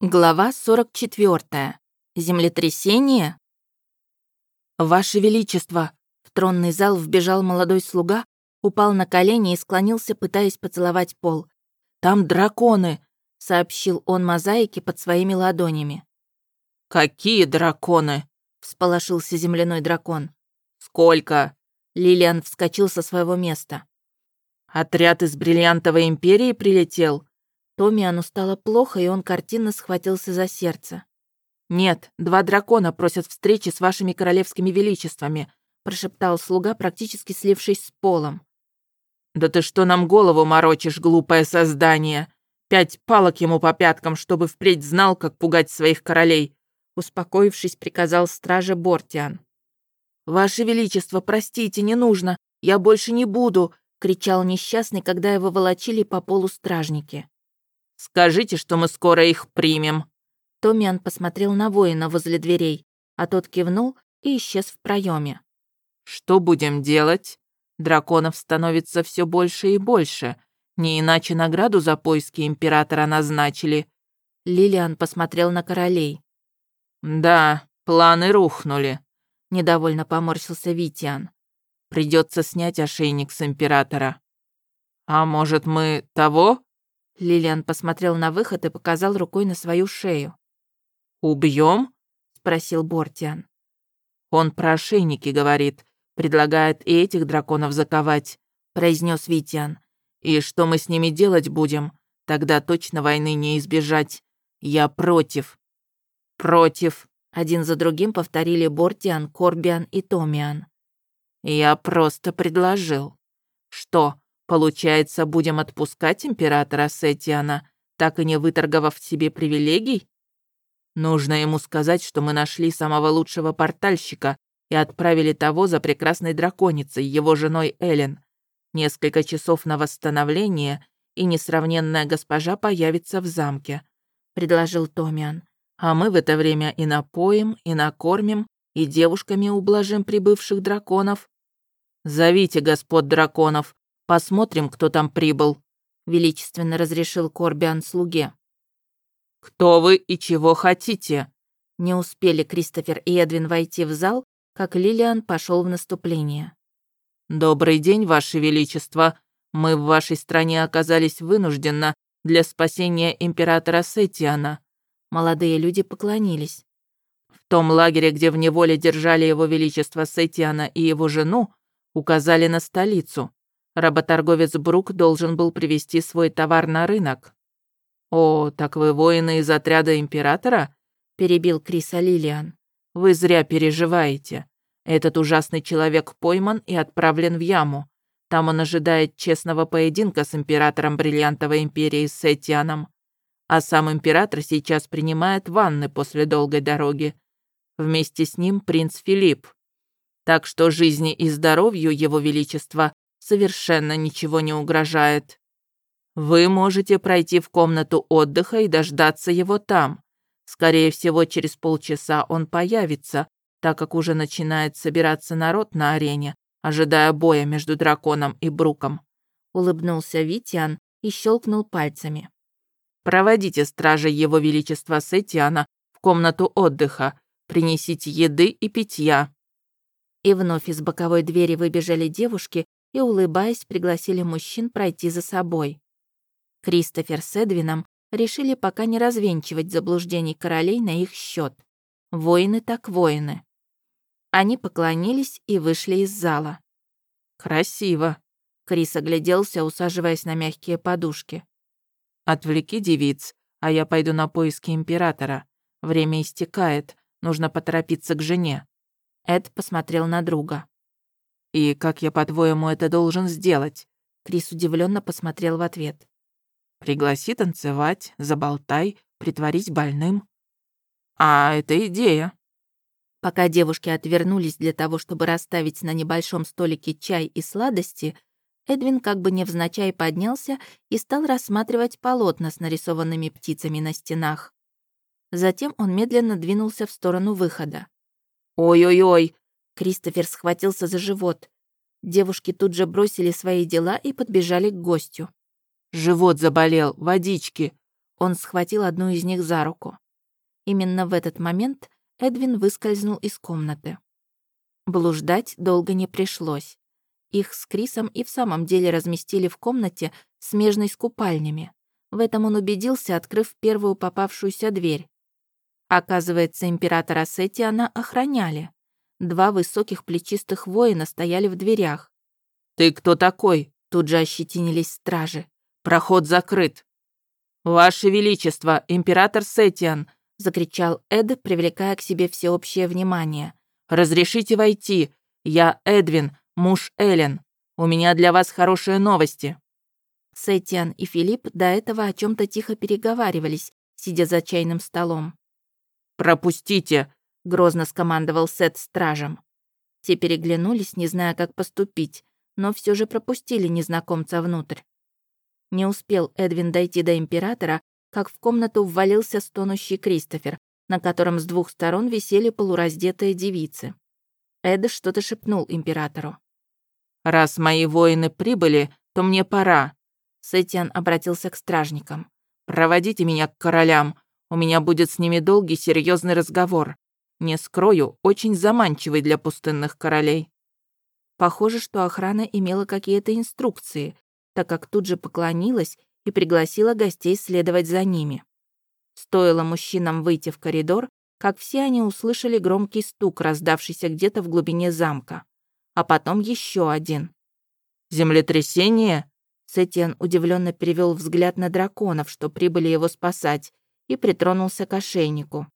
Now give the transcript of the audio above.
Глава 44. Землетрясение? «Ваше Величество!» В тронный зал вбежал молодой слуга, упал на колени и склонился, пытаясь поцеловать пол. «Там драконы!» — сообщил он мозаике под своими ладонями. «Какие драконы?» — всполошился земляной дракон. «Сколько?» Лилиан вскочил со своего места. «Отряд из Бриллиантовой Империи прилетел?» Томиану стало плохо, и он картинно схватился за сердце. «Нет, два дракона просят встречи с вашими королевскими величествами», прошептал слуга, практически слившись с полом. «Да ты что нам голову морочишь, глупое создание? Пять палок ему по пяткам, чтобы впредь знал, как пугать своих королей», успокоившись, приказал страже Бортиан. «Ваше Величество, простите, не нужно, я больше не буду», кричал несчастный, когда его волочили по полу стражники. Скажите, что мы скоро их примем». Томиан посмотрел на воина возле дверей, а тот кивнул и исчез в проеме. «Что будем делать? Драконов становится все больше и больше. Не иначе награду за поиски императора назначили». Лилиан посмотрел на королей. «Да, планы рухнули», — недовольно поморщился Витиан. «Придется снять ошейник с императора». «А может, мы того?» Лилиан посмотрел на выход и показал рукой на свою шею. «Убьем?» — спросил Бортиан. «Он про ошейники говорит. Предлагает и этих драконов заковать», — произнес Витиан. «И что мы с ними делать будем? Тогда точно войны не избежать. Я против». «Против», — один за другим повторили Бортиан, Корбиан и Томиан. «Я просто предложил». «Что, Получается, будем отпускать императора Сетиана, так и не выторговав себе привилегий? Нужно ему сказать, что мы нашли самого лучшего портальщика и отправили того за прекрасной драконицей, его женой Элен. Несколько часов на восстановление, и несравненная госпожа появится в замке», — предложил Томиан. «А мы в это время и напоим, и накормим, и девушками ублажим прибывших драконов». «Зовите господ драконов», Посмотрим, кто там прибыл», — величественно разрешил Корбиан слуге. «Кто вы и чего хотите?» Не успели Кристофер и Эдвин войти в зал, как Лилиан пошел в наступление. «Добрый день, Ваше Величество. Мы в вашей стране оказались вынужденно для спасения императора Сетиана». Молодые люди поклонились. В том лагере, где в неволе держали его величество Сетиана и его жену, указали на столицу. Работорговец Брук должен был привести свой товар на рынок. «О, так вы воины из отряда Императора?» – перебил Криса Лилиан. «Вы зря переживаете. Этот ужасный человек пойман и отправлен в яму. Там он ожидает честного поединка с императором Бриллиантовой империи Сетианом. А сам император сейчас принимает ванны после долгой дороги. Вместе с ним принц Филипп. Так что жизни и здоровью его величества совершенно ничего не угрожает. Вы можете пройти в комнату отдыха и дождаться его там. Скорее всего, через полчаса он появится, так как уже начинает собираться народ на арене, ожидая боя между драконом и Бруком. Улыбнулся Витиан и щелкнул пальцами. Проводите стражей его величества Сетиана в комнату отдыха, принесите еды и питья. И вновь из боковой двери выбежали девушки и, улыбаясь, пригласили мужчин пройти за собой. Кристофер с Эдвином решили пока не развенчивать заблуждений королей на их счет. Воины так воины. Они поклонились и вышли из зала. «Красиво», — Крис огляделся, усаживаясь на мягкие подушки. «Отвлеки девиц, а я пойду на поиски императора. Время истекает, нужно поторопиться к жене». Эд посмотрел на друга. «И как я, по-твоему, это должен сделать?» Крис удивленно посмотрел в ответ. «Пригласи танцевать, заболтай, притворись больным». «А, это идея». Пока девушки отвернулись для того, чтобы расставить на небольшом столике чай и сладости, Эдвин как бы невзначай поднялся и стал рассматривать полотна с нарисованными птицами на стенах. Затем он медленно двинулся в сторону выхода. «Ой-ой-ой, Кристофер схватился за живот. Девушки тут же бросили свои дела и подбежали к гостю. «Живот заболел, водички. Он схватил одну из них за руку. Именно в этот момент Эдвин выскользнул из комнаты. Блуждать долго не пришлось. Их с Крисом и в самом деле разместили в комнате, смежной с купальнями. В этом он убедился, открыв первую попавшуюся дверь. Оказывается, императора Сетиана охраняли. Два высоких плечистых воина стояли в дверях. «Ты кто такой?» Тут же ощетинились стражи. «Проход закрыт». «Ваше Величество, император Сетиан!» — закричал Эд, привлекая к себе всеобщее внимание. «Разрешите войти. Я Эдвин, муж Эллен. У меня для вас хорошие новости». Сетиан и Филипп до этого о чем то тихо переговаривались, сидя за чайным столом. «Пропустите!» — грозно скомандовал Сет стражем. Те переглянулись, не зная, как поступить, но все же пропустили незнакомца внутрь. Не успел Эдвин дойти до императора, как в комнату ввалился стонущий Кристофер, на котором с двух сторон висели полураздетые девицы. Эд что-то шепнул императору. «Раз мои воины прибыли, то мне пора». Сетиан обратился к стражникам. «Проводите меня к королям. У меня будет с ними долгий серьезный разговор. Не скрою, очень заманчивый для пустынных королей». Похоже, что охрана имела какие-то инструкции, так как тут же поклонилась и пригласила гостей следовать за ними. Стоило мужчинам выйти в коридор, как все они услышали громкий стук, раздавшийся где-то в глубине замка. А потом еще один. «Землетрясение?» Сетиан удивленно перевел взгляд на драконов, что прибыли его спасать, и притронулся к ошейнику.